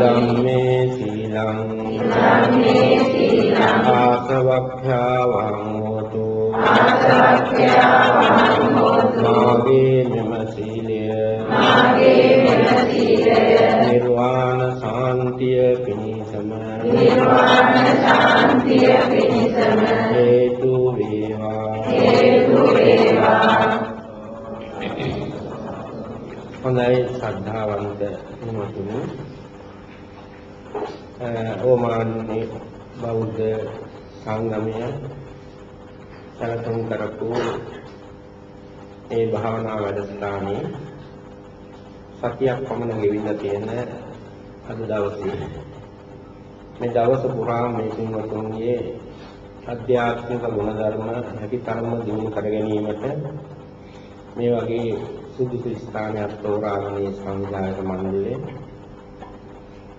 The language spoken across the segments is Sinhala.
ධම්මේ සීලං ආසවක්ඛ්‍යාවං හෝතු මාගේ මෙම සීලය. නිර්වාණ සාන්තිය පිණිසම. හේතු වේවා හොඳයි ශ්‍රද්ධාවන්ත හිමතුනි ඕමාන්නේ බෞද්ධ සංගමය සැලසුම් කරපු ඒ භාවනා වැඩසටහනේ සතියක් පමණ ගෙවිලා තියෙන අද දවසේ. මේ දවස පුරා මේ පින්වතුන්ගේ අධ්‍යාත්මික ගුණධර්ම හැකි තරම දිනු කර ගැනීමට මේ වගේ සුදුසු ස්ථානයක් තෝරාගන්නේ සංවිධායක මණ්ඩලය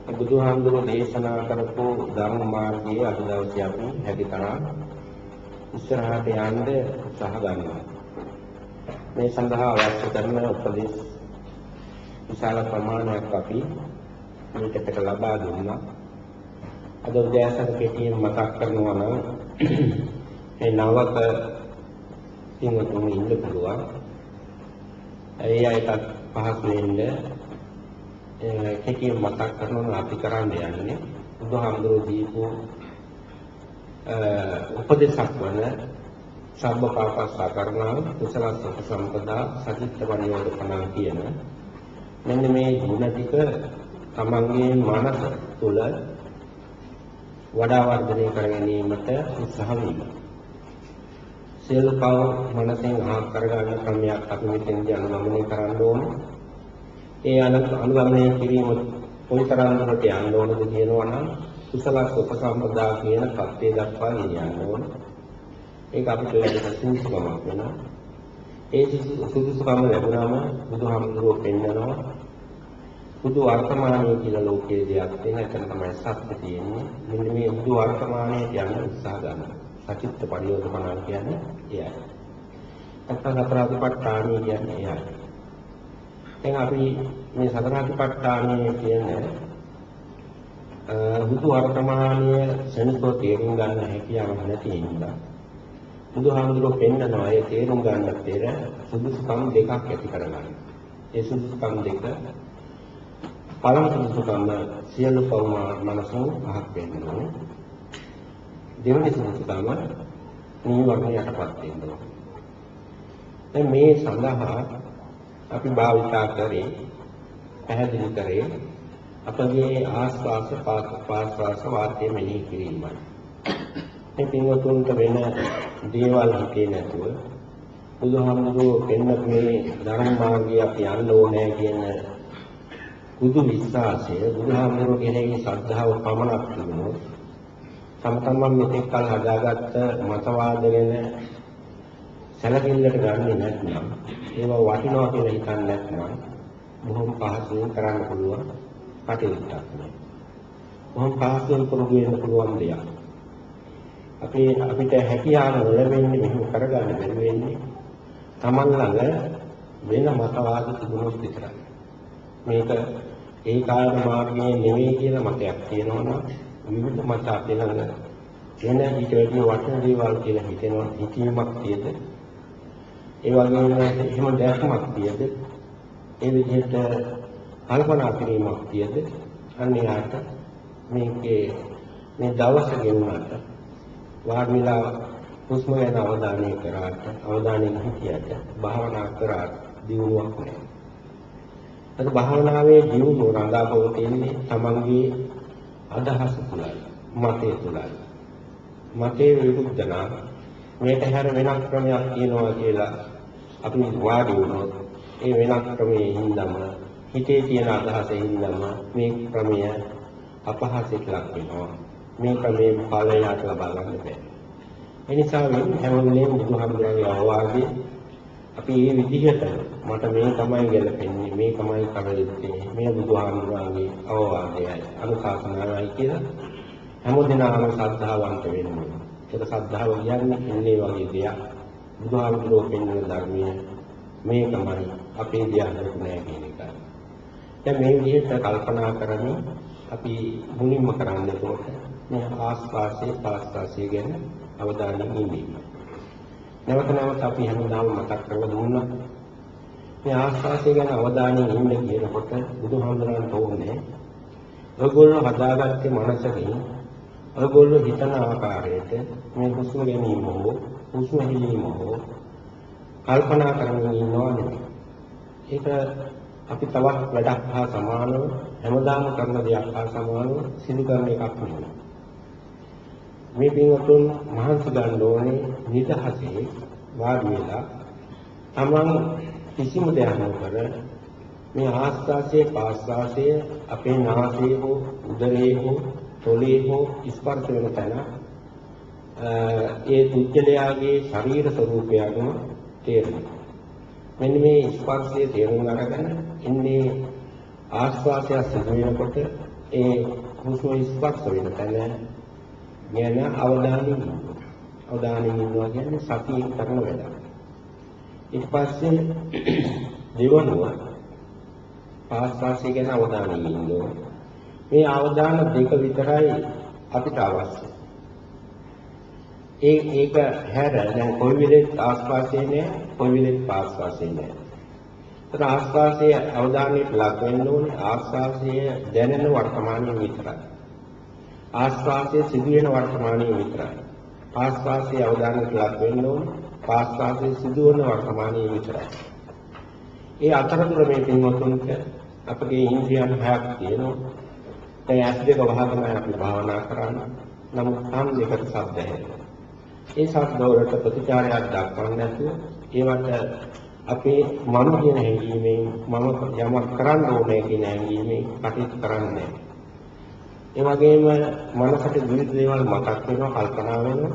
බුදුහාමුදුරුවෝ දේශනා කරපු ධර්ම මාර්ගයේ අද දවසේ අපි හැකිතරම් ඉස්සරහට යන්න උත්සාහ ගන්නවා. මේ සඳහා අවශ්‍ය කරන උපදෙස් විශාල ප්‍රමාණයක් අපි මේකට ලබා දුන්නා. අද උදෑසන කෙටියෙන් මතක් කරනවා නම් මේ නවක තින්වතුන් ඉන්න පුළුවන්. ඒ අයටත් පහසු වෙන්නේ කෙටියෙන් මතක් කරනවා අපි කරන්න යන්නේ බුදුහාමුදුරුවෝ දීපු උපදේශක් වන සම්බ පාපස්සා කරණාව කුසල සම්පදා සචිත්ත පරියෝධපණා කියන මෙන්න මේ ගුණ ටික තමන්ගේ මනස තුළ වඩා වර්ධනය කර ගැනීමට උත්සාහ වීම. සියලු පව මනසෙන් අහක් කරගන්න ක්‍රමයක් අපි මෙතෙන්දී අනුගමනය කරන්න ඕනේ. ඒ අනුගමනය කිරීම කොයිතරම් දුරට යන්න ඕනද කියනවා නම් කුසල උපසම්පදා කියන පත්තේ දක්වා ගෙනියන්න ඕන. ඒක අපිට ලැබෙන සුදුසුකමක් වෙනවා. ඒ සුදුසුකම ලැබුණාම බුදුහාමුදුරුවෝ පෙන්නනවා බුදු වර්තමානයේ කියලා ලෝකයේ දෙයක් තියෙන එතන තමයි සත්‍ය තියෙන්නේ. මෙන්න මේ බුදු වර්තමානයේ යන්න උත්සාහ ගන්නවා. සචිත්ත පරියෝධපණන් කියන්නේ එයයි. නැත්නම් සතර අධිපට්ඨානීය කියන්නේ එයයි. දැන් අපි මේ සතර අධිපට්ඨානීය කියන්නේ බුදු වර්තමානීය සෙනසෝ තේරුම් ගන්න හැකියාවක් නැති නිසා බුදුහාමුදුරුවෝ පෙන්නනවා ඒ තේරුම් ගන්න පෙර සුදුසුකම් දෙකක් ඇති කරගන්න. ඒ සුදුසුකම් දෙක පළමු සුදුසුකම සියලු පවම මනසෙන් පහක් වෙනවා. දෙවෙනි සුදුසුකම නීවරණ යටපත් වෙනවා. දැන් මේ සඳහා අපි භාවිතා කරේ පැහැදිලි කරේ අපගේ ආස්වාස පාස්වාස වාක්‍ය මෙහි කිරීමයි. මේ පින්වතුන්ට වෙන දේවල් හිතේ නැතුව බුදුහාමුදුරුවෝ පෙන්නපු මේ ධර්ම මාර්ගය අපි යන්න ඕනේ කියන බුදු විශ්වාසය බුදුහාමුදුරුවෝ කෙනෙක්ගේ ශ්‍රද්ධාව පමණක් තිබුණොත් තම තමන් මෙතෙක් කල හදාගත්ත මතවාද ගැන සැලකිල්ලට ගන්නේ නැත්නම් ඒවා වටිනවා කියලා හිතන්නේ නැත්නම් බොහොම පහසුවෙන් කරන්න පුළුවන් කටයුත්තක් නේ. බොහොම පහසුවෙන් පුරුදු වෙන්න පුළුවන් දෙයක්. අපි අපිට හැකියාව ලැබෙන්නේ මෙහෙම කරගන්න බැරි වෙන්නේ Taman ළඟ වෙන මතවාද තිබුණොත් විතරයි. මේක ඒ කාල මාර්ගයේ නෙවෙයි කියලා මතයක් තියෙනවනම් විවිධ මත අපේ ළඟ වෙන ඊට වැඩි වටින දේවල් කියලා හිතෙනවා හිතීමක් තියෙද? ඒ වගේම එහෙම දැක්මක් තියද? ඒ විදිහට කල්පනා කිරීමක් තියද? අන්‍යයට මේකේ මේ දවස ගෙවුනට වාඩිලා හුස්ම ගැන අවධානය කරාට අවධානයෙන් හිටියට භාවනා කරාට දියුණුවක් නැහැ. අද භාවනාවේ දියුණුව රඳා පවතින්නේ තමන්ගේ අදහස තුලයි, මතය තුලයි. මතේ විරුද්ධ නම් මේක හැර වෙනස් ක්‍රමයක් තියෙනවා කියලා අපි වාඩි වුණොත් ඒ වෙනස් ක්‍රමයේ හින්දාම හිතේ තියෙන අදහසේ හින්දාම මේ ක්‍රමය අපහාසයට ලක් වෙනවා. මේ ක්‍රමයේ ඵලයට ලබා ගන්න බැහැ. ඒ නිසා හැම වෙලේම බුදුහාමුදුරන්ගේ අවවාදයේ අපි මේ විදිහට මට මේ තමයි ගැලපෙන්නේ මේ තමයි කවලිත්තේ මේ බුදුහාමුදුරන්ගේ අවවාදයයි අනුශාසනාවයි කියලා හැමදෙනාම ශ්‍රද්ධාවන්ත වෙන්න ඕනේ. ඒක ශ්‍රද්ධාව කියන්නේ ඉන්නේ වගේ දෙයක්. බුදුහාමුදුරුවෝ පෙන්වන ධර්මයේ මේකමයි අපේ ධ්‍යානෙට නෑ කියන එකයි. දැන් මේ විදිහට කල්පනා කරමින් අපි මුලින්ම කරන්නේ එතකොට මේ ආස්වාසේ පාස්වාසේ ගැන අවධානයෙන් ඉන්නේ. නැවත නැවත අපි හැමදාම මතක් කරලා දුන්නා. මේ ආස්වාසේ ගැන අවධානයෙන් ඉන්න කියනකොට බුදුහාමුදුරන්ට ඕනේ ඔයගොල්ලෝ හදාගත්තේ මනසකින් ඔයගොල්ලෝ හිතන ආකාරයට මේ හුස්ම ගැනීම හෝ හුස්ම හෙලීම හෝ කල්පනා කරමින් ඉන්නවා නෙවෙයි. ඒක අපි තවත් වැඩක් හා සමානව හැමදාම කරන දෙයක් හා සමානව සිදු කරන එකක් නෙවෙයි. මේ පින්වතුන් මහන්සි ගන්න ඕනේ නිදහසේ වාඩි වෙලා තමන් කිසිම දෙයක් නොකර මේ ආස්වාසයේ පාස්වාසයේ අපේ නාසයේ හෝ උදරයේ හෝ තොලේ හෝ ස්පර්ශ වෙන තැන ඒ පුද්ගලයාගේ ශරීර ස්වરૂපයම තේරෙනවා. මෙන්න මේ ස්පර්ශයේ තේරුම් අරගෙන ඉන්නේ ආස්වාසය සිදු වෙනකොට ඒ හුස්ම ස්පර්ශ වෙන තැන ගැන අවධානයෙන් අවධානයෙන් ඉන්නවා කියන්නේ සතියෙන් කරන වැඩක්. ඊට පස්සේ දෙවනුව ආස්වාසය ගැන අවධානයෙන් ඉන්නවා. මේ අවධාන දෙක විතරයි අපිට අවශ්‍ය. ඒ ඒක හැර දැන් කොයි වෙලෙත් ආස්වාසයේ නෑ කොයි වෙලෙත් පාස්වාසයේ නෑ. ඒතර ආස්වාසයේ අවධානයට ලක් වෙන්න ඕනේ ආස්වාසයේ දැනෙන වර්තමානයේ විතරයි. ආස්වාසයේ සිදුවෙන වර්තමානයේ විතරයි. ආස්වාසයේ අවධානයට ලක් වෙන්න ඕනේ පාස්වාසයේ සිදුවන වර්තමානයේ විතරයි. ඒ අතරතුර මේ පින්වතුන්ට අපගේ ඉන්ද්‍රියන් හයක් තියෙනවා. ඒ ඇස් දෙක වහගෙන අපි භාවනා කරන්නේ. නමුත් සම් දෙකට ශබ්ද ඇහෙනවා. ඒ ශබ්දවලට ප්‍රතිචාරයක් දක්වන්නේ නැතුව ඒවට අපේ මම කියන හැඟීමෙන් මම යමක් කරන්න ඕනේ කියන හැඟීමෙන් කටයුතු කරන්නේ ඒ වගේම මනසට විවිධ දේවල් මතක් වෙනවා කල්පනා වෙනවා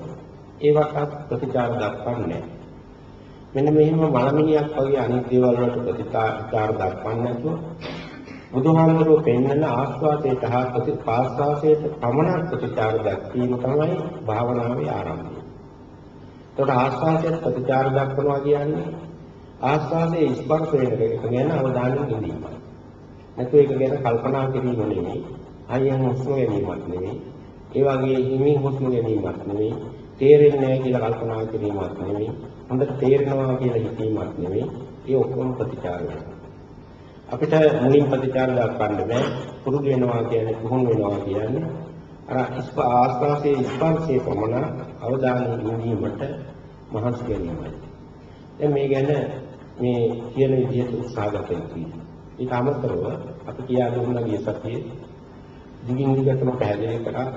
ඒවට ප්‍රතිචාර දක්වන්නේ මෙන්න මෙහෙම මලමිණියක් වගේ අනිත් දේවල් වලට ප්‍රතිචාර දක්වන්නේ නැතුව බුදුහාමුදුරුවෝ පෙන්වන ආස්වාදයට හා ප්‍රතිපාස්වාසයට පමණක් ප්‍රතිචාර දක්වීම තමයි භාවනාවේ ආරම්භය. ඒකට ආස්වාදයට ප්‍රතිචාර දක්වනවා කියන්නේ ආස්වාදයේ ස්පර්ශ වෙන එක ගැන අවධානය යොදීම. නැත්නම් ඒක ගැන කල්පනා කිරීම නෙමෙයි. අයියන් හුස්ම ගැනීමක් නෙමෙයි. ඒ වගේ හිමින් හුස්ම ගැනීමක් නෙමෙයි. තේරෙන්නේ නැහැ කියලා කල්පනා කිරීමක් නෙමෙයි. හොඳට තේරෙනවා කියලා හිතීමක් නෙමෙයි. ඒ ඔක්කොම ප්‍රතිචාර වෙනවා. අපිට මුලින් ප්‍රතිචාර දක්වන්න බෑ. පුරුදු වෙනවා කියන්නේ පුහුණු වෙනවා කියන්නේ අර ආස්වාසේ ස්පර්ශයේ පමණ අවධානය යොමීමට මහන්සි ගැනීමයි. දැන් මේ ගැන මේ කියන විදිහට උත්සාහ ගත යුතුයි. ඊට අමතරව අපි කියා දුන්නා ගිය සතියේ දිගින් දිගටම පැහැදිලි කරා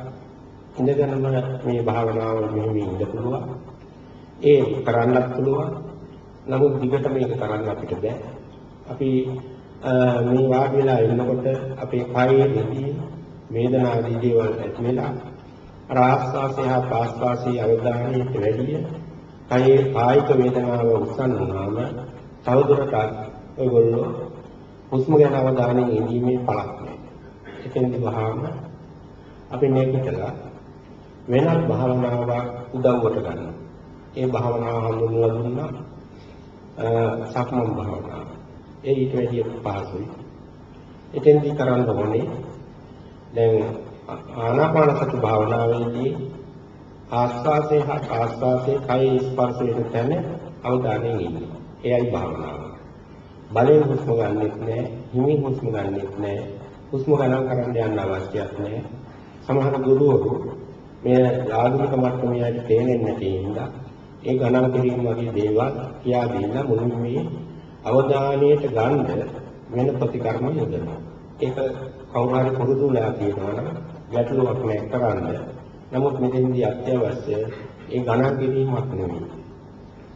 ඉඳගෙනම මේ භාවනාව මෙහෙම ඉඳ පුළුවන්. ඒ කරන්නත් පුළුවන්. නමුත් දිගට මේක කරන්න අපිට බෑ. අපි මේ වාඩි වෙලා ඉන්නකොට අපේ කයේ දෙවි වේදනා ආදී දේවල් ඇති වෙලා ආස්වාසය හා පාස්වාසී අවධානයට වැඩිය කයේ කායික වේදනාව උස්සන් වුණාම තවදුරටත් ඔයගොල්ලෝ හුස්ම ගැන අවධානයෙන් ඉඳීමේ පළක් නැහැ. එතෙන්දි වහාම අපි මේකටලා වෙනත් භාවනාවක් උදව්වට ගන්නවා. ඒ භාවනාව හඳුන්වලා දුන්නා සක්මන් භාවනාව. ඒ ඊට වැඩිය පහසුයි. එතෙන්දි කරන්න ඕනේ දැන් ආනාපාන සති භාවනාවේදී ආස්වාසේ හා ආස්වාසේ කය ස්පර්ශ වෙන තැන අවධානයෙන් ඉන්න. එයයි භාවනාව. බලෙන් හුස්ම ගන්නෙත් නෑ, හිමින් හුස්ම ගන්නෙත් නෑ. හුස්ම ගණන් කරන්න යන්න අවශ්‍යයක් නෑ. සමහර ගුරුවරු මේ ආධුනික මට්ටමේ තේරෙන්නේ නැති හින්දා ඒ ගණන් කිරීම වගේ දේවල් කියා දෙන්න මුලින්ම මේ අවධානයට ගන්න වෙන ප්‍රතිකර්ම යොදනවා. ඒක කවුරු හරි පුරුදුලා තියෙනවා නම් ගැටලුවක් නැහැ කරන්න. නමුත් මෙතෙන්දී අත්‍යවශ්‍ය ඒ ගණන් කිරීමක් නෙවෙයි.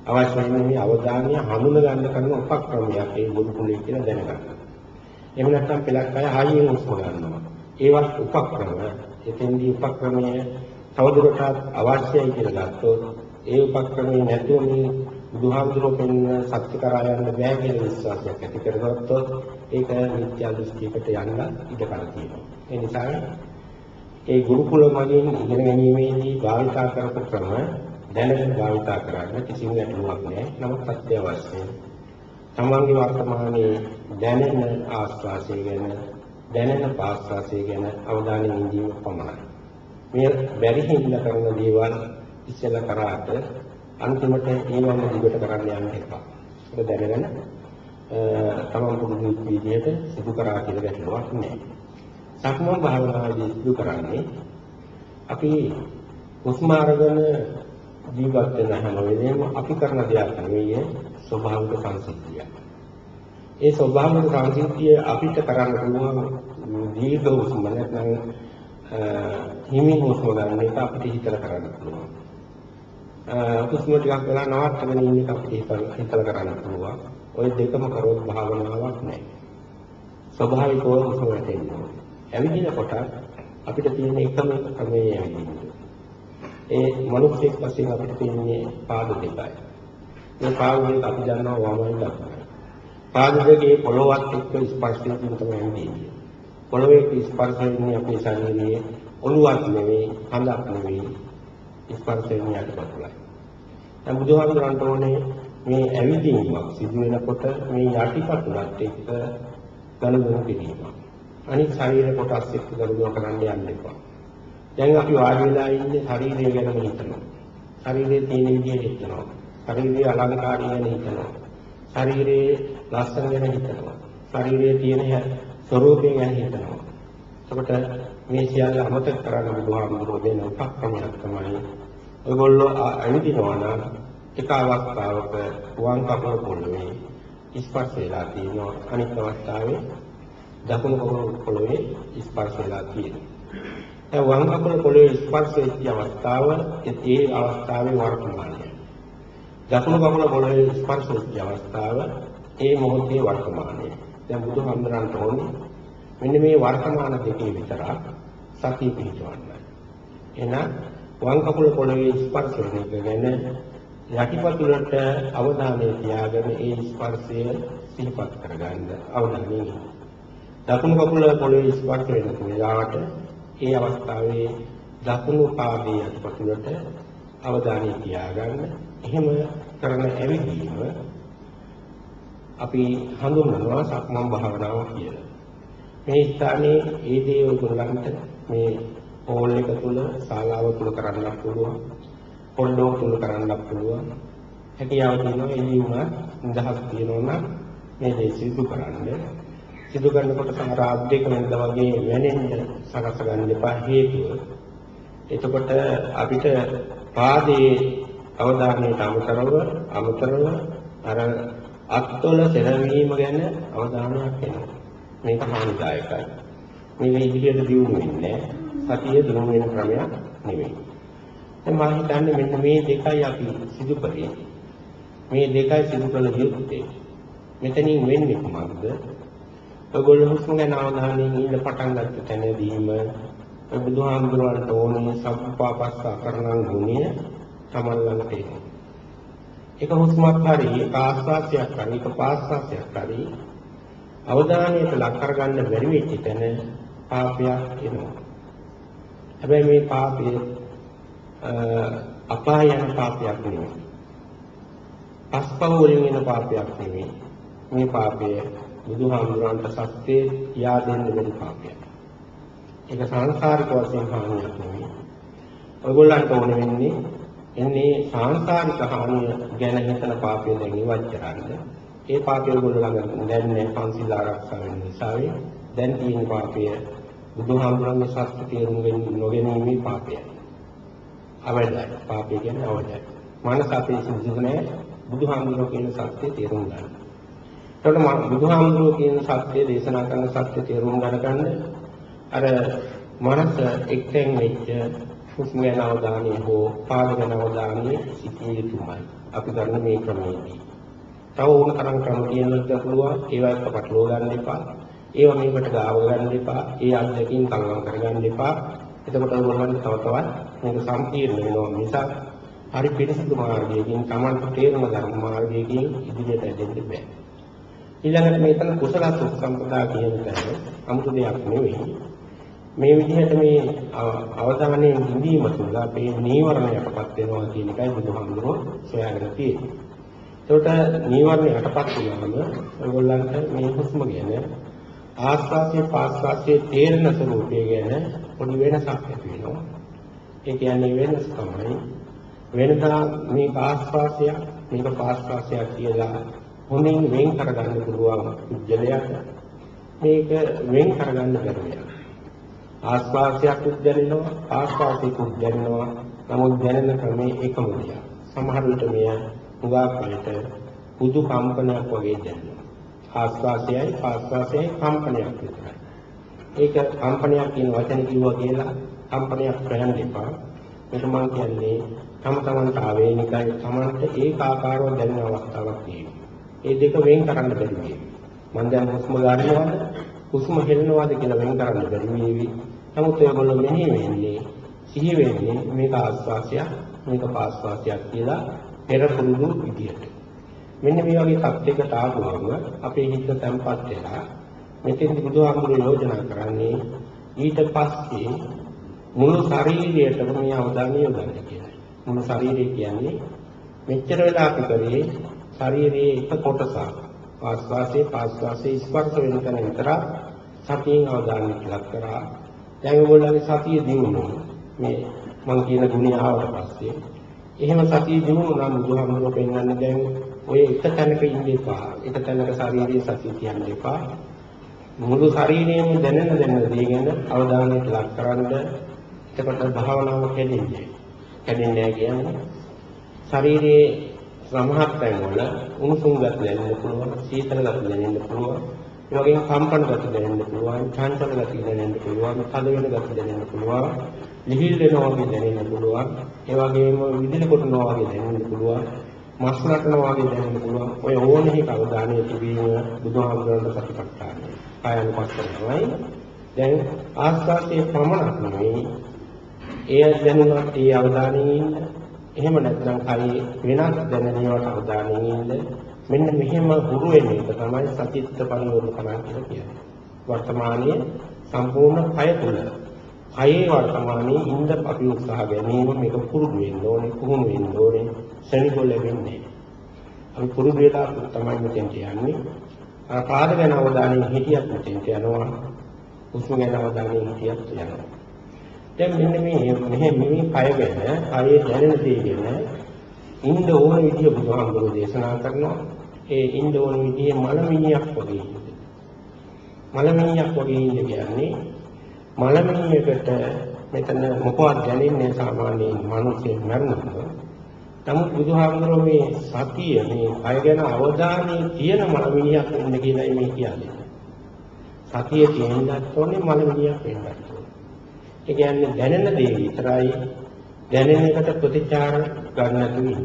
අවශ්‍ය වෙන්නේ අවධානය හඳුන ගන්න කරන උපක්‍රමයක් ඒ බුදු කුලේ කියලා දැනගන්න. එහෙම නැත්නම් පළක් අය හයියෙන් උස්ම ගන්නවා. ඒවත් උපක්‍රම. එතෙන්දී උපක්‍රමය තවදුරටත් අවශ්‍යයි කියලා ගත්තොත් ඒ උපක්‍රමය නැතුව මේ බුදුහාමුදුරුවෝ පෙන්වන සත්‍ය කරා යන්න බෑ කියන විශ්වාසයක් ඇති කරගත්තොත් ඒක මිත්‍යා දෘෂ්ටියකට යන්න ඉඩ කඩ තියෙනවා. ඒ නිසා ඒ ගුරුකුල මගින් ඉගෙන ගැනීමේදී භාවිතා කරපු ක්‍රම දැනගෙන භාවිතා කරන්න කිසිම ගැටලුවක් නැහැ. නමුත් අත්‍යවශ්‍යයි. තමන්ගේ වර්තමානයේ දැනෙන ආස්වාසය ගැන දැනෙන පාස්වාසය ගැන අවධානය යොමු පමණයි. මේ බැරි හින්දා කරන දේවල් ඉස්සෙල්ලා කරාට අන්තිමට ඒවම දිගට කරන්න යන්න එපා. ඒක දැනගෙන තමන් පුරුදු විදිහට සිදු කරා කියලා ගැටලුවක් නැහැ. සක්මන් භාවනාවේදී සිදු කරන්නේ අපි හුස්ම අරගෙන ජීවත් වෙන හැම වෙලේම අපි කරන දෙයක් නෙවෙයි ස්වභාවික සංසිද්ධිය. ඒ ස්වභාවික සංසිද්ධිය අපිට කරන්න පුළුවන් දීර්ඝ හුස්ම නැත්නම් හිමින් හුස්ම ගන්න එක අපිට හිතලා කරන්න පුළුවන්. හුස්ම ටිකක් වෙලා නවත්තගෙන ඉන්න එක අපිට හිතලා කරන්න පුළුවන්. ওই දෙකම කරොත් භාවනාවක් නැහැ. ස්වභාවිකව හුස්ම වැටෙන්නේ. ඇවිදිනකොට අපිට තියෙන එකම ක්‍රමය ඇවිදින්න. ඒ මනුස්සයෙක් වශයෙන් අපිට තියෙන්නේ පාද දෙකයි. මේ පාද දෙක අපි දන්නවා වමයි දකුණයි. පාද දෙකේ පොළොවත් එක්ක ස්පර්ශයෙන් තමයි ඇවිදින්නේ. පොළොවේ ස්පර්ශ වෙන්නේ අපේ ශරීරයේ ඔළුවක් නෙවෙයි, හඳක් නෙවෙයි. ස්පර්ශ වෙන්නේ යටපතුලයි. දැන් බුදුහාමුදුරන්ට ඕනේ මේ ඇවිදීමක් සිදු වෙනකොට මේ යටිපතුලත් එක්ක ගනුදෙනු කිරීමක්. අනිත් ශරීර කොටස් එක්ක ගනුදෙනු කරන්න යන්න එපා. දැන් අපි වාඩි වෙලා ඉන්නේ ශරීරය ගැන හිතනවා. ශරීරයේ තියෙන විදිහ හිතනවා. ශරීරයේ අලංකාරය ගැන හිතනවා. ශරීරයේ ලස්සන ගැන හිතනවා. ශරීරයේ තියෙන ස්වરૂපය ගැන හිතනවා. එතකොට මේ සියල්ල අමතක කරන්න බුදුහාමුදුරුවෝ දෙන උපක්‍රමයක් තමයි ඔයගොල්ලෝ ඇවිදිනවා නම් එක අවස්ථාවක වම් කකුල පොළවේ ස්පර්ශ වෙලා තියෙනවා අනිත් අවස්ථාවේ දකුණු කකුල පොළවේ ස්පර්ශ වෙලා තියෙනවා දැන් වම් කකුල පොළවේ ස්පර්ශ වෙච්ච අවස්ථාව ඒ අවස්ථාවේ වර්තමානය දකුණු කකුල පොළවේ ස්පර්ශ වෙච්ච අවස්ථාව ඒ මොහොතේ වර්තමානය. දැන් බුදුහාමුදුරන්ට ඕනේ මෙන්න මේ වර්තමාන දෙකේ විතරක් සතිය පිහිටවන්න. එහෙනම් වම් කකුල පොළවේ ස්පර්ශ වෙන එක ගැන යටිපතුලට අවධානය තියාගෙන ඒ ස්පර්ශය සිහිපත් කරගන්න අවධානය දකුණු කකුල පොළවේ ස්පර්ශ වෙන වෙලාවට ඒ අවස්ථාවේ දකුණු පාදයේ යටිපතුලට අවධානය තියාගන්න එහෙම කරන ඇවිදීම අපි හඳුන්වනවා සක්මන් භාවනාව කියලා. මේ ස්ථානයේ ඒ දේ ඔයගොල්ලන්ට මේ හෝල් එක තුල ශාලාව තුල කරන්නත් පුළුවන්. පොල්ලෝ තුල කරන්නත් පුළුවන්. හැකියාව තියෙනවා එළි වුණා නිදහස් තියෙනවා නම් මේ දේ සිදු කරන්න. සිදු කරනකොට සමහර දෙක වෙනද වගේ වෙනෙන්න සකස් ගන්න එපා හේතුව. එතකොට අපිට පාදයේ අවධානයට අමතරව අමතරව අර අත්වල සෙරවීම ගැන අවධානයක් වෙනවා. මේක හානිදායකයි. මේ විදිහට දියුණු වෙන්නේ සතිය දියුණු වෙන ක්‍රමයක් නෙවෙයි. දැන් මම හිතන්නේ මෙන්න මේ දෙකයි අපි සිදු කරේ. මේ දෙකයි සිදු කළ යුත්තේ. මෙතනින් වෙන්නේ කොහොමද? ඔයගොල්ලෝ හුස්ම ගැන අවධානයෙන් ඉන්න පටන් ගත්ත තැනදීම ඔය බුදුහාමුදුරුවන්ට ඕනේ සබ්බපාපස්සා කරණං ගුණය තමන් ළඟට එනවා. එක හුස්මක් හරි එක ආස්වාසයක් හරි එක පාස්වාසයක් හරි අවධානයට ලක් කරගන්න බැරි වෙච්ච තැන පාපයක් එනවා. හැබැයි මේ පාපය අපාය යන පාපයක් නෙවෙයි. පස්පව වලින් එන පාපයක් නෙවෙයි. මේ පාපය බුදුහාමුදුරන්ට සත්‍යය යා දෙන්න බැරි පාපයක්. ඒක සංසාරික වශයෙන් හානියක් නෙවෙයි. ඔයගොල්ලන්ට ඕන වෙන්නේ එන්නේ සංසාරික හානිය ගැන හිතන පාපය දැන් ඉවත් කරන්න. ඒ පාපය ඔයගොල්ලෝ ළඟ දැන් නෑ පන්සිල් ආරක්ෂා වෙන නිසා දැන් තියෙන පාපය බුදුහාමුදුරන්ගේ සත්‍ය තේරුම් ගන්න නොගැනීමේ පාපයයි. අවැඩයි. පාපය කියන්නේ අවැඩයි. මනස අපේ සුදුසු නෑ බුදුහාමුදුරුවෝ කියන සත්‍ය තේරුම් ගන්න. එතකොට බුදුහාමුදුරුවෝ කියන සත්‍ය දේශනා කරන සත්‍ය තේරුම් ගන්න අර මනස එක්තෙන් වෙච්ච හුස්ම යන අවධානය හෝ පාද යන අවධානය සිටිය යුතුමයි. අපි කරන මේ ක්‍රමයේදී. තව ඕන තරම් ක්‍රම කියන්නත් පුළුවන්. ඒවා එක්ක පටලවා ගන්න එපා. ඒවා මේකට ගාව ගන්න එපා. ඒ අත්දැකීම් කල්පනා කරගන්න එපා. එතකොට ඔයගොල්ලන්ට තව තවත් මේක සම්පීර්ණ වෙනවා මිසක් හරි පිළිසිදු මාර්ගයකින් Tamanට තේරෙන ධර්ම මාර්ගයකින් ඉදිරියට ඇදෙන්න බෑ. ඊළඟට මේකන කුසල සම්පදා කියන තැන 아무තු දෙයක් නෙවෙයි. මේ විදිහට මේ අවධානයෙන් ඉඳීම තුළ අපේ නීවරණයටපත් වෙනවා කියන එකයි බුදුහාමුදුරුවෝ සොයාගෙන තියෙන්නේ. එතකොට නීවරණ යටපත් වුණාම ඔයගොල්ලන්ට මේ හුස්ම ගැන ආස්වාසිය පාස්වාසිය තේරෙන ස්වરૂපය ගැන පොඩි වෙනසක් ඇති වෙනවා. ඒ කියන්නේ වෙනස් තමයි වෙනදා මේ ආස්වාසිය මේක පාස්වාසිය කියලා හොඳින් වෙන් කරගන්න පුළුවන් උද්දලයට මේක වෙන් කරගන්න බැහැ. ආස්වාසයක් දැනෙනවා ආස්වාසයක් දැනෙනවා නමුත් දැනෙන ක්‍රමේ එකම දෙයක්. සමහර විට මෙය උගාකලට පුදු කම්පනයක් වගේ දැනෙනවා. ආස්වාසයයි ආස්වාසයයි කම්පනයක් විතරයි. ඒක කම්පනයක් කියන වචනේ කිව්වා කියලා කම්පනයක් ප්‍රයන්න එපා. මේක මම කියන්නේ තම තමන්ට ආවේනිකයි තමන්ට ඒකාකාරව දැනෙන අවස්ථාවක් තියෙනවා. ඒ දෙක වෙන් කරන්න බැරි වෙයි. මම දැන් හුස්ම ගන්නවද හුස්ම හෙලනවද කියලා වෙන් කරන්න බැරි වෙයි. නමුත් ඒගොල්ලෝ මෙහි වෙන්නේ සිහි වෙන්නේ මේක ආස්වාසයක් මේක පාස්වාසයක් කියලා පෙර පුරුදු විදියට. මෙන්න මේ වගේ තත්යකට ආවම අපේ හිත තැම්පත් වෙලා මෙතෙන් බුදුහාමුදුරුවෝ යෝජනා කරන්නේ ඊට පස්සේ මුළු ශරීරයටම මේ අවධානය යොදන්න කියලා. මුළු ශරීරය කියන්නේ මෙච්චර වෙලා අපි කරේ ශරීරයේ එක කොටසක්. ආස්වාසේ පාස්වාසේ ස්පර්ශ වෙන තැන විතර සතියෙන් අවධානය ලක් කරා. දැන් ඔයගොල්ලන්ගේ සතිය දිනුනොත් මේ මම කියන ගුණය ආවට පස්සේ එහෙම සතිය දිනුනොත් නම් බුදුහාමුදුරුවෝ පෙන්වන්නේ දැන් ඔය එක තැනක ඉන්න එපා. එක තැනක ශාරීරික සතිය කියන්න එපා. මුළු ශරීරයේම දැනෙන දැනෙන දේ ගැන අවධානයට ලක් කරන්ද එතකොට භාවනාව කැඩෙන්නේ. කැඩෙන්නේ කියන්නේ ශරීරයේ සමහත් තැන්වල උණුසුම් ගති දැනෙන්න පුළුවන්, සීතල ගති දැනෙන්න පුළුවන්. ඒ වගේම කම්පන ගති දැනෙන්න පුළුවන්, චංචල ගති දැනෙන්න පුළුවන්, තද වෙන ගති දැනෙන්න පුළුවන්, ලිහිල් වෙනවා වගේ දැනෙන්න පුළුවන්. ඒ වගේම විදිල කොටනවා වගේ දැනෙන්න පුළුවන්. මස් නටනවා වගේ දැනෙන්න පුළුවන්. ඔය ඕනෙහි අවධානය තිබීම බුදුහාමුදුරන්ගේ සතිපට්ඨානයි. කායනුපස්සනාවයි. දැන් ආස්වාදයේ පමණක් නෙවෙයි එය දැනුණත් ඒ අවධානයෙන් ඉන්න. එහෙම නැත්නම් කයි වෙනත් දැනෙනවට අවධානයෙන් ඉන්න. මෙන්න මෙහෙම හුරු වෙන එක තමයි සතිත්ත පරිවර්තන කියලා කියන්නේ. වර්තමානයේ සම්පූර්ණ කය තුළ කයේ වර්තමානයේ ඉඳ අපි උත්සාහ ගැනීම මේක පුරුදු වෙන්න ඕනේ, පුහුණු වෙන්න ඕනේ. ශනිකෝ ලැබෙන්නේ. අපි පුරුදු වෙලා තමයි මෙතෙන්ට යන්නේ. අර පාද ගැන අවධානයෙන් හිටියත් මෙතෙන්ට යනවා. හුස්ම ගැන අවධානයෙන් හිටියත් යනවා. දැන් මෙන්න මේ මෙහෙම මේ කය ගැන, කයේ දැනෙන දේ ගැන ඉන්න ඕන විදිය බුදුහාමුදුරුවෝ දේශනා කරනවා. ඒ ඉන්න ඕන විදිය මලමිණියක් වගේ. මලමිණියක් වගේ ඉන්න කියන්නේ මලමිණියකට මෙතන මොකවත් දැනෙන්නේ සාමාන්‍යයෙන් මිනිස්සු මරනවා. නමුත් බුදුහාමුදුරුවෝ මේ සතිය මේ අය ගැන අවධානය තියෙන මලමිණියක් වෙන්න කියලායි මේ කියන්නේ. සතිය තියෙන්නත් ඕනේ මලමිණියක් වෙන්නත් ඕනේ. ඒ කියන්නේ දැනෙන දේ විතරයි දැනෙන එකට ප්‍රතිචාර ගන්න තුනේ.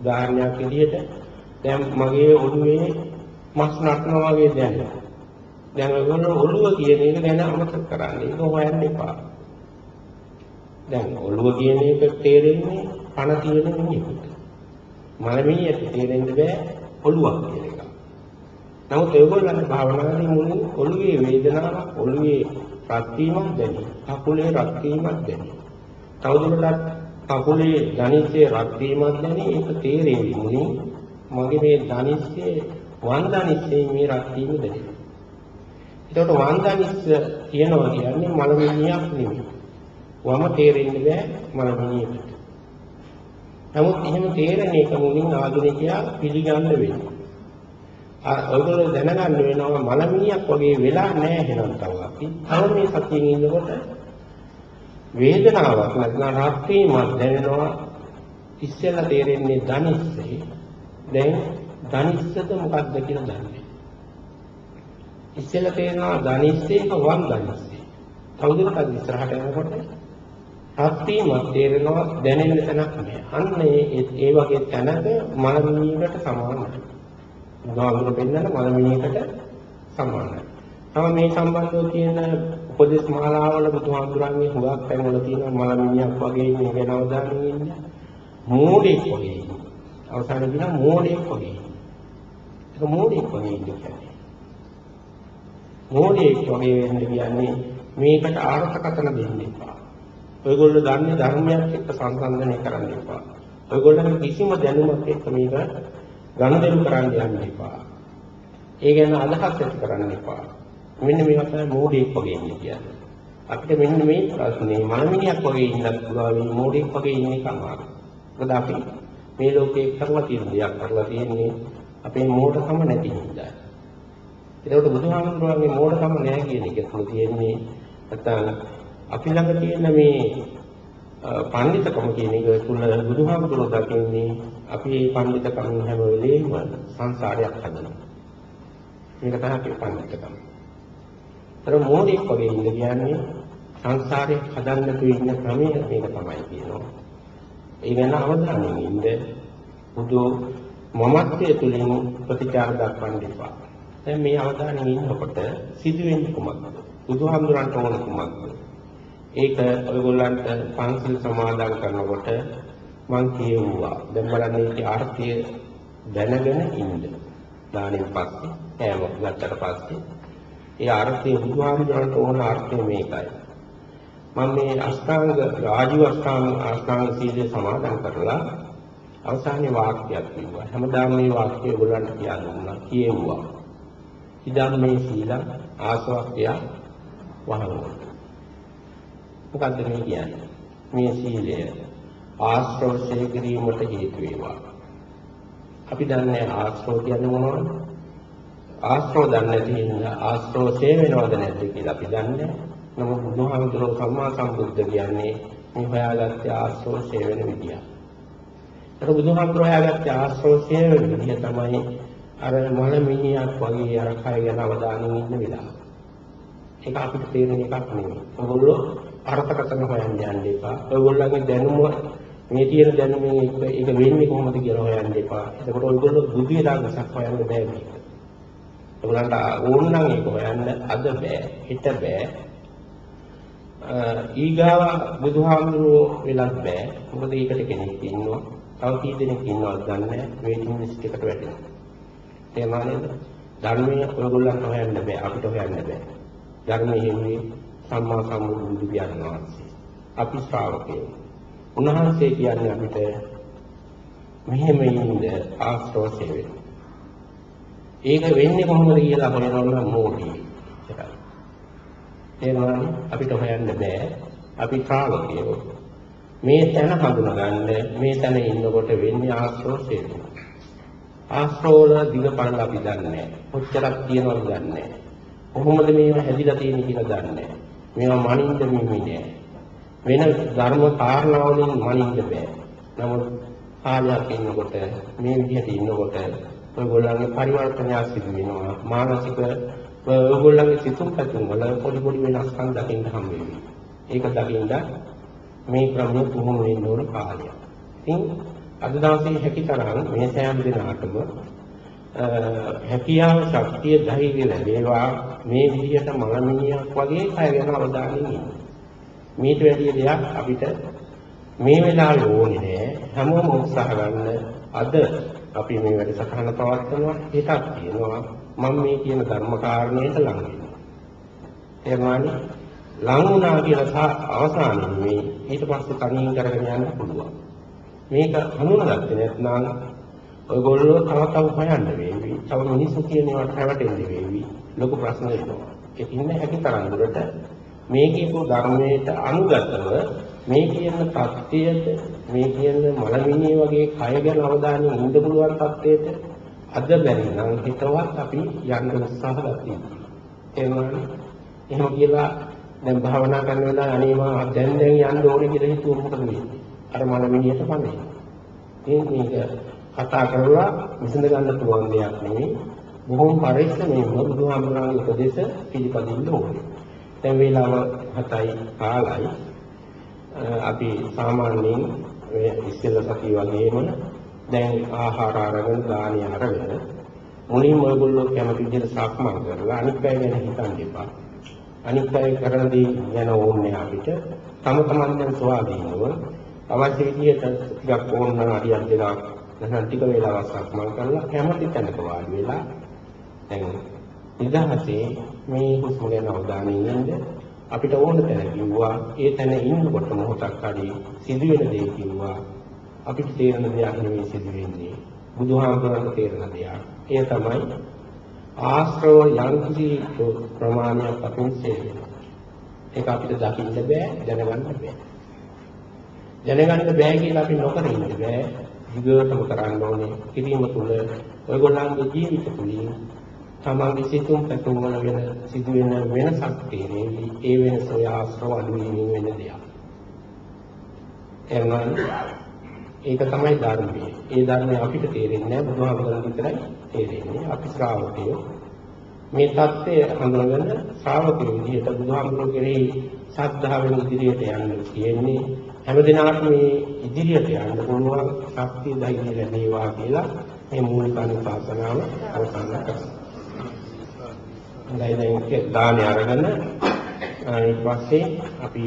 උදාහරණයක් විදිහට දැන් මගේ ඔළුවේ මස් නටනවා වගේ දැනෙනවා. දැන් ඔයගොල්ලෝ ඔළුව කියන එක ගැන අමතක කරන්න. ඒක හොයන්න එපා. දැන් ඔළුව කියන එක තේරෙන්නේ පණ තියෙන මිනිහෙකුට. මලමිණියට තේරෙන්න බෑ ඔළුවක් කියන එක. නමුත් ඒගොල්ලන්ගේ භාවනාවේ මුලින් ඔළුවේ වේදනාවක් ඔළුවේ රත් වීමක් දැනේ. කකුලේ රත් වීමක් දැනේ. තවදුරටත් කකුලේ ධනිස්සේ රත් වීමක් දැනේ. ඒක තේරෙන්නේ මුලින් මගේ මේ ධනිස්සේ වන්දනිස්සේ මේ රත් වීම දැනේ. එතකොට වන්දනිස්ස කියනවා කියන්නේ මලමිණියක් නෙමෙයි. වම තේරෙන්නේ බෑ මලමිණියට. නමුත් එහෙම තේරෙන එක මුලින් ආධුනිකයා පිළිගන්න වෙනවා. අර ඔයගොල්ලෝ දැනගන්න වෙනවා මලමිණියක් වගේ වෙලා නැහැ එහෙනම් තව අපි. තව මේ සතියෙන් ඉන්නකොට වේදනාවක් නැත්නම් රත් වීමක් දැනෙනවා. ඉස්සෙල්ලා තේරෙන්නේ ධනිස්සේ. දැන් ධනිස්සද මොකක්ද කියලා දන්නේ. ඉස්සෙල්ලා තේරෙනවා ධනිස්සේක වන් ධනිස්සේ. තවදුරටත් ඉස්සරහට යනකොට රත්වීමක් තේරෙනවා දැනෙන්න තැනක් නෑ. අන්න ඒ ඒ වගේ තැනක මලමිණියකට සමානයි. උදාහරණ පෙන්නන මලමිණියකට සමානයි. තම මේ සම්බන්ධව තියෙන උපදේශ මාලාවල බුදුහාමුදුරන්ගේ හුඟක් තැන්වල තියෙන මලමිණියක් වගේ මේ ගැන අවධානය ඉන්න. මෝඩෙක් වගේ. අවසානයේ කියන මෝඩෙක් වගේ. ඒක මෝඩෙක් වගේ ඉන්නේ. මෝඩෙක් වගේ වෙන්න කියන්නේ මේකට ආර්ථකතන දෙන්න එපා. ඔයගොල්ලෝ දන්නේ ධර්මයක් එක්ක සංසන්දනය කරන්න එපා. ඔයගොල්ලන්ගේ කිසිම දැනුමක් එක්ක මේක ගනුදෙනු කරන්න යන්න එපා. ඒ ගැන අදහස් ඇති කරන්න එපා. මෙන්න මේක තමයි මෝඩෙක් වගේ ඉන්නේ කියන්නේ. අපිට මෙන්න මේ ප්‍රශ්නේ මනමිනියක් වගේ ඉන්නත් පුළුවන් මේ මෝඩෙක් වගේ ඉන්න එක අමාරුයි. මොකද අපි මේ ලෝකේ කරලා තියෙන දෙයක් කරලා තියෙන්නේ අපේ මෝඩකම නැති හින්දා. ඒකට බුදුහාමුදුරුවන්ගේ මෝඩකම නැහැ කියන එක තුල තියෙන්නේ නැත්නම් අපි ළඟ තියෙන මේ පඬිතකම කියන එක තුල බුදුහාමුදුරුවෝ දකින්නේ අපි මේ පඬිතකම හැම වෙලේම සංසාරයක් හදනවා. මේක තමයි අපේ පඬිතකම. අර මෝඩෙක් වගේ ඉන්න කියන්නේ සංසාරේ හදන්න තියෙන ක්‍රමය මේක තමයි කියනවා. ඒ ගැන අවධානයෙන් ඉන්න බුදු මමත්වයේ තුලින් ප්‍රතිචාර දක්වන්න එපා. දැන් මේ අවධානයෙන් ඉන්නකොට සිදුවෙන්නේ කුමක්ද? බුදුහාමුදුරන්ට ඕන කුමක්ද? ඒක ඔයගොල්ලන්ට පන්සල් සමාදන් කරනකොට මං කියුවා. දැන් බලන්න ඒකේ අර්ථය දැනගෙන ඉන්න. දානෙන් පස්සේ, කෑම ගත්තට පස්සේ ඒ අර්ථය බුදුහාමුදුරන්ට ඕන අර්ථය මේකයි. මම මේ අෂ්ටාංග රාජීව අෂ්ටාංග අෂ්ටාංග සීලය සමාදන් කරලා අවසානයේ වාක්‍යයක් කිව්වා. හැමදාම මේ වාක්‍යය ඔයගොල්ලන්ට කියන්න දුන්නා. කියෙව්වා. ඉදම් මේ සීල ආසවක්ය වහනවා. මොකද්ද මේ කියන්නේ? මේ සීලය ආශ්‍රවශය කිරීමට හේතු වේවා. අපි දන්නේ ආශ්‍රව කියන්නේ මොනවද? ආශ්‍රව දන්නේ නැති හින්දා ආශ්‍රව සේ වෙනවද නැද්ද කියලා අපි දන්නේ. නමුත් බුදුහාමුදුරුවෝ සම්මා සම්බුද්ධ කියන්නේ මේ හොයාගත්තේ ආශ්‍රව සේ වෙන විදිය. ඒක බුදුහාමුදුරුවෝ හොයාගත්තේ ආශ්‍රව සේ වෙන විදිය තමයි අර මල මිනිහක් වගේ අර කය ගැන අවධානයෙන් ඉන්න වෙලාව. ඒක අපිට තේරෙන එකක් නෙවෙයි. ඔයගොල්ලෝ අර්ථකථන හොයන්න යන්න එපා. ඔයගොල්ලන්ගේ දැනුම මේ තියෙන දැනුමෙන් ඒක වෙන්නේ කොහොමද කියලා හොයන්න එපා. එතකොට ඔයගොල්ලෝ බුද්ධි දාගසක් හොයන්න බෑ මේක. ඔයගොල්ලන්ට ඕන නම් ඒක හොයන්න අද බෑ, හිත බෑ. ඊගාව බුදුහාමුදුරුවෝ වෙලක් බෑ. මොකද ඒකට කෙනෙක් ඉන්නවා. තව කී දෙනෙක් ඉන්නවද දන්නේ නැහැ. වේටිං ලිස්ට් එකට වැටෙනවා. තේරුණා නේද? ධර්මයේ ඔයගොල්ලන්ට හොයන්න බෑ. අපිට හොයන්න බෑ. ධර්මයේ හිමි සම්මා සම්බුදු පියාණන් වහන්සේ. අපි ශ්‍රාවකයෝ. උන්වහන්සේ කියන්නේ අපිට මෙහෙම ඉන්න ආශ්‍රව සේවය. ඒක වෙන්නේ කොහොමද කියලා හොයනවා මෝඩී. ඒනවනේ අපිට හොයන්න බෑ. අපි ශ්‍රාවකයෝ. මේ තැන හඳුනගන්න මේ තැන ඉන්නකොට වෙන්නේ ආශ්‍රව සේවය. ආශ්‍රව වල දිග පළල අපි දන්නේ නැහැ. කොච්චරක් තියෙනවද දන්නේ නැහැ. කොහොමද මේවා හැදිලා තියෙන්නේ කියලා දන්නේ නැහැ. මේවා මනින්න මෙමි නෑ. වෙන ධර්ම කාරණාවලින් මනින්න බෑ. නමුත් කාලයක් ඉන්නකොට මේ විදිහට ඉන්නකොට ඔයගොල්ලන්ගේ පරිවර්තනයක් සිදු වෙනවා. මානසික ඔයගොල්ලන්ගේ සිතුම් පැතුම් වල පොඩි පොඩි වෙනස්කම් දකින්න හම් වෙනවා. ඒක දකින්න මේ ක්‍රමය පුහුණු වෙන්න ඕන කාලයක්. ඉතින් අද දවසේ හැකිතරම් මේ සෑම දිනකටම හැකියාව ශක්තිය ධෛර්යය ලැබේවා මේ විදිහට මනමිනියක් වගේ කය ගැන අවධානයෙන් ඉන්න. මේට වැඩි දෙයක් අපිට මේ වෙලාවේ ඕනේ නෑ හැමෝම උත්සාහ ගන්න අද අපි මේ වැඩසටහන පවත්වනවා හිතක් තියෙනවා මම මේ කියන ධර්ම කාරණයට ලං වෙනවා. එහමයි ලං වුණා කියලා අවසානයේ මේ ඊට පස්සේ තනියෙන් කරගෙන යන්න පුළුවන්. මේක හඳුනාගත්තේ නැත්නම් ඔයගොල්ලෝ තව තව හොයන්න වේවි. තව මිනිස්සු කියන ඒවාට රැවටෙන්න වේවි. ලොකු ප්‍රශ්න එනවා. ඒකින් හැකි තරම් දුරට මේ කියපු ධර්මයට අනුගතව මේ කියන தත්ත්වයට මේ කියන මලමිණිය වගේ කය ගැන අවධානයෙන් ඉන්න පුළුවන් தත්ත්වයට අද බැරි නම් හිතවත් අපි යන්න උත්සාහ ගන්න. එහෙමයි. එහෙම කියලා දැන් භාවනා කරන වෙලාව අනේ මම දැන් දැන් යන්න ඕනේ කියලා හිතුවොත් මොකද වෙන්නේ? අර මලමිණියට පන්නේ. මේක කතා කරලා විසඳ ගන්න පුළුවන් දෙයක් නෙවෙයි. බොහොම පරිස්සමෙන් බුදුහාමුදුරන්ගේ උපදේශ පිළිපදින්න ඕනේ. දැන් වේලාව 7යි කාලයි. අපි සාමාන්‍යයෙන් ඔය ඉස්සෙල්ලා සතිය වගේම දැන් ආහාර අරගෙන දානි අරගෙන මුලින්ම ඔයගොල්ලෝ කැමති විදිහට සක්මන් කරලා අනිත් අය ගැන හිතන්න එපා. අනිත් අය කරන දේ ගැන ඕනේ අපිට. තම තමන් දැන් ස්වාධීනව අවශ්‍ය විදිහට ටිකක් ඕන නම් අඩියක් දෙකක් නැත්නම් ටික වේලාවක් සක්මන් කරලා කැමති තැනක වාඩි වෙලා දැන් නිදහසේ මේ හුස්ම ගැන අවධානයෙන් ඉන්න අපිට ඕන තැන කිව්වා ඒ තැන ඉන්නකොට මොහොතක් හරි සිදුවෙන දේ කිව්වා අපිට තේරෙන දෙයක් නෙවෙයි සිදු වෙන්නේ. බුදුහාමුදුරන්ට තේරෙන දෙයක්. ඒ තමයි ආශ්‍රව යම්කිසි ප්‍රමාණයක් අපින් සේවෙනවා. ඒක අපිට දකින්න බෑ, දැනගන්න බෑ. දැනගන්න බෑ කියලා අපි නොකර ඉන්න බෑ. දිගටම කරන්න ඕනේ. කිරීම තුළ ඔයගොල්ලන්ගේ ජීවිත තුළින් තමන්ගේ සිතුම් පැතුම් වල වෙන සිදුවෙන වෙනසක් තේරෙවි. ඒ වෙනස ඔය ආශ්‍රව අඩු වීමෙන් වෙන දෙයක්. එහෙනම් ඒක තමයි ධර්මය. ඒ ධර්මය අපිට තේරෙන්නේ නැහැ බුදුහාමුදුරන් විතරයි තේරෙන්නේ. අපි ශ්‍රාවකයෝ මේ தත්ත්වය හඳුනගෙන ශ්‍රාවකයෝ විදිහට බුදුහාමුදුරුවෝ කෙරෙහි ශ්‍රද්ධාවෙන් ඉදිරියට යන්න තියෙන්නේ. හැමදිනාටම මේ ඉදිරියට යන්න පුළුවන් ශක්තිය ධෛර්යය ලැබේවා කියලා මේ මූලික අනුශාසනාව අවසන් කරනවා. හොඳයි දැන් දානේ අරගෙන ඊට පස්සේ අපි